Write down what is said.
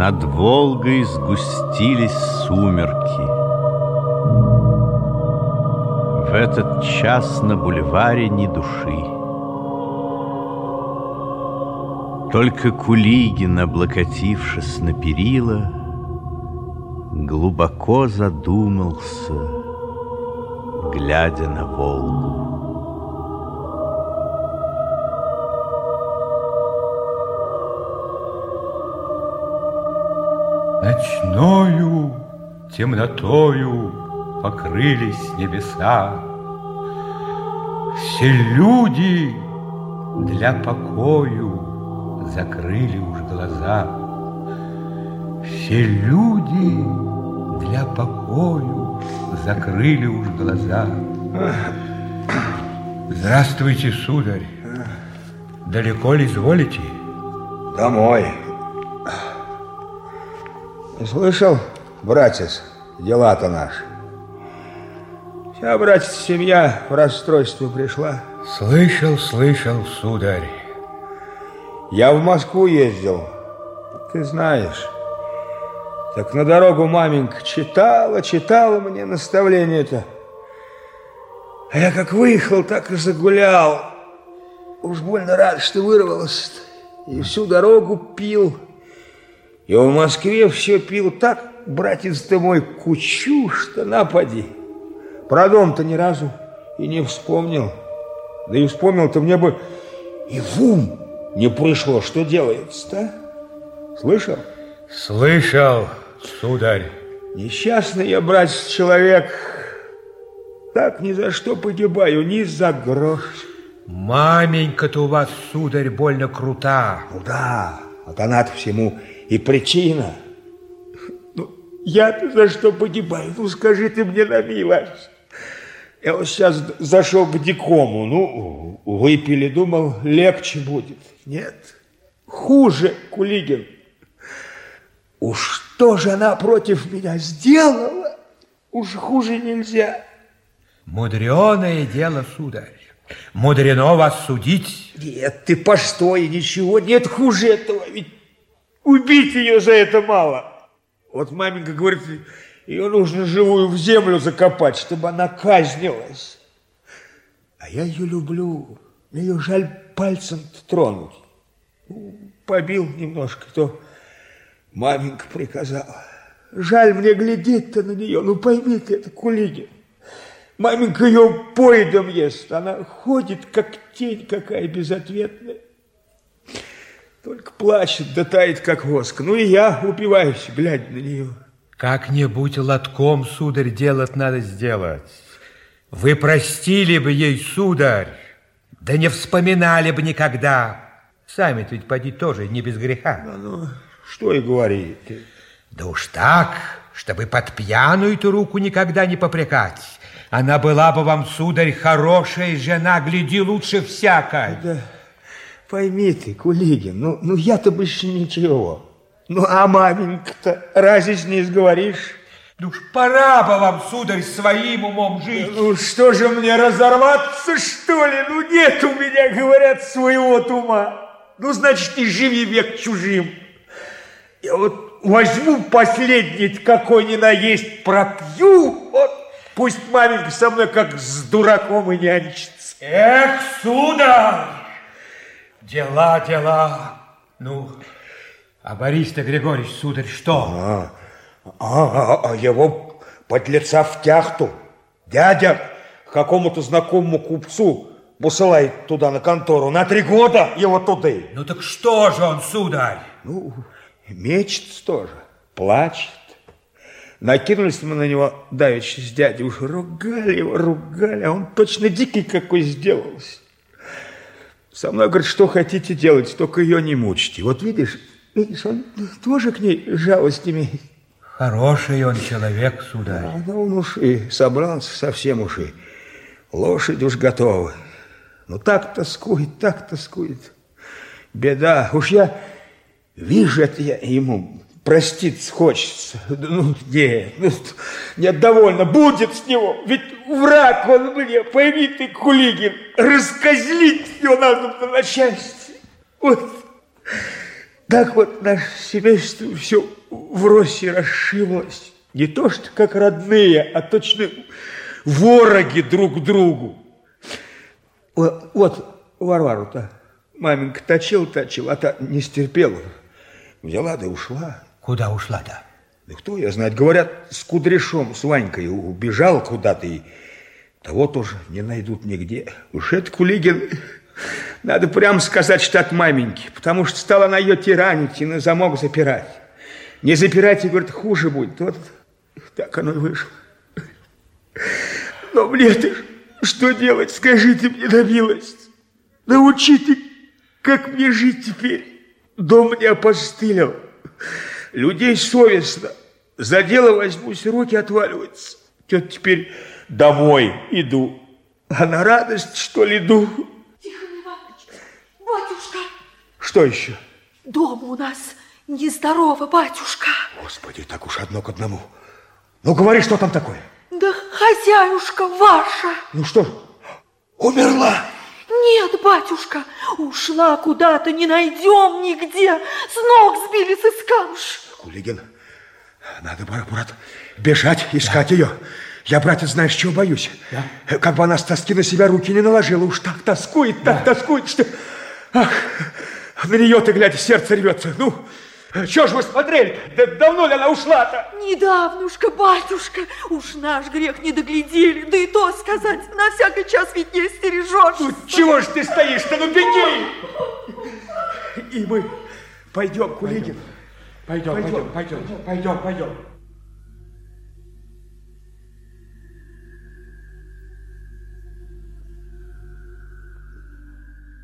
Над Волгой сгустились сумерки. В этот час на бульваре ни души. Только Кулигин, облокотившись на перила, Глубоко задумался, глядя на Волгу. Ночною темнотою покрылись небеса. Все люди для покою закрыли уж глаза. Все люди для покою закрыли уж глаза. Здравствуйте, сударь. Далеко ли изволите? Домой. Не слышал, братец, дела-то наши? Вся, братец, семья в расстройство пришла. Слышал, слышал, сударь. Я в Москву ездил, ты знаешь. Так на дорогу маменька читала, читала мне наставление-то. А я как выехал, так и загулял. Уж больно рад, что вырвалось. И всю дорогу пил. И в Москве все пил так, братец ты мой, кучу, что напади. Про дом-то ни разу и не вспомнил. Да и вспомнил-то мне бы и в ум не пришло, что делается-то. Слышал? Слышал, сударь. Несчастный я, братец, человек. Так ни за что погибаю, ни за грош. Маменька-то у вас, сударь, больно крута. Ну да, вот она-то всему и причина. Ну, я-то за что погибаю? Ну, скажи ты мне на милость. Я вот сейчас зашел к дикому, ну, выпили, думал, легче будет. Нет, хуже, Кулигин. Уж что же она против меня сделала? Уж хуже нельзя. Мудреное дело, сударь. Мудрено вас судить. Нет, ты постой, ничего нет хуже этого. Ведь убить ее за это мало. Вот маменька говорит, ее нужно живую в землю закопать, чтобы она казнилась. А я ее люблю. Мне ее жаль пальцем тронуть. Побил немножко, то маменька приказала. Жаль мне глядеть-то на нее. Ну пойми ты, это Кулигин. Маменька ее поедом ест. Она ходит, как тень какая безответная. Только плачет, да тает, как воск. Ну и я упиваюсь, глядя на нее. Как-нибудь лотком, сударь, делать надо сделать. Вы простили бы ей, сударь, да не вспоминали бы никогда. Сами-то ведь поди тоже не без греха. Ну, ну что и говорить. Да уж так, чтобы под пьяную-то руку никогда не попрекать. Она была бы вам, сударь, хорошая жена, гляди лучше всякой. Да, пойми ты, Кулигин, ну, ну я-то больше ничего. Ну, а маменька-то разве с ней сговоришь? Ну уж пора бы вам, сударь, своим умом жить. Ну что же мне, разорваться, что ли? Ну нет у меня, говорят, своего ума. Ну, значит, и живи век чужим. Я вот возьму последний, какой ни на есть, пропью, вот пусть маменька со мной как с дураком и нянчится. Эх, сударь, дела, дела. Ну, а Борис-то Григорьевич, сударь, что? А, а, а его подлеца в тяхту. Дядя какому-то знакомому купцу посылает туда на контору. На три года его туды. Ну так что же он, сударь? Ну, мечется тоже, плачет. Накинулись мы на него давеча с дядей, уж ругали его, ругали, а он точно дикий какой сделался. Со мной, говорит, что хотите делать, только ее не мучите. Вот видишь, видишь, он тоже к ней жалость имеет. Хороший он человек, сударь. А, ну, он уж и собрался совсем уж и лошадь уж готова. Ну, так тоскует, так тоскует. Беда. Уж я вижу это я ему проститься хочется. Ну, нет, ну, нет, довольно, будет с него. Ведь враг он мне, пойми ты, Кулигин, раскозлить его надо на части. Вот, Так вот наше семейство все в росе расшивалось. Не то что как родные, а точно вороги друг другу. Вот, вот Варвару-то маменька точил-точил, а та не стерпела. Взяла да ушла. Куда ушла-то? Да кто я знает, говорят, с Кудряшом, с Ванькой убежал куда-то и того тоже не найдут нигде. Уж это Кулигин, надо прямо сказать, что от маменьки, потому что стала она ее тиранить и на замок запирать. Не запирать, и говорит, хуже будет. Вот так оно и вышло. Но мне-то что делать, скажите мне на милость. Научите, как мне жить теперь. Дом мне опостылил. Людей совестно. За дело возьмусь, руки отваливаются. Вот теперь домой иду. А на радость, что ли, иду? Тихон Иванович, батюшка. Что еще? Дома у нас нездорово, батюшка. Господи, так уж одно к одному. Ну, говори, что там такое? Да хозяюшка ваша. Ну что, умерла? Нет, батюшка, ушла куда-то, не найдем нигде. С ног сбили с камш. Кулигин, надо, брат, бежать, искать да. ее. Я, братец, знаешь, чего боюсь? Да? Как бы она с тоски на себя руки не наложила. Уж так тоскует, так да. тоскует, что... Ах, на нее-то, глядя, сердце рвется. Ну, чего ж вы смотрели? Да давно ли она ушла-то? Недавнушка, батюшка, уж наш грех не доглядели. Да и то сказать, на всякий час ведь не стережешь. Ну, чего ж ты стоишь-то? Ну, беги! И мы пойдем, Кулигин. Пойдем, пойдем, пойдем, пойдем, пойдем. пойдем.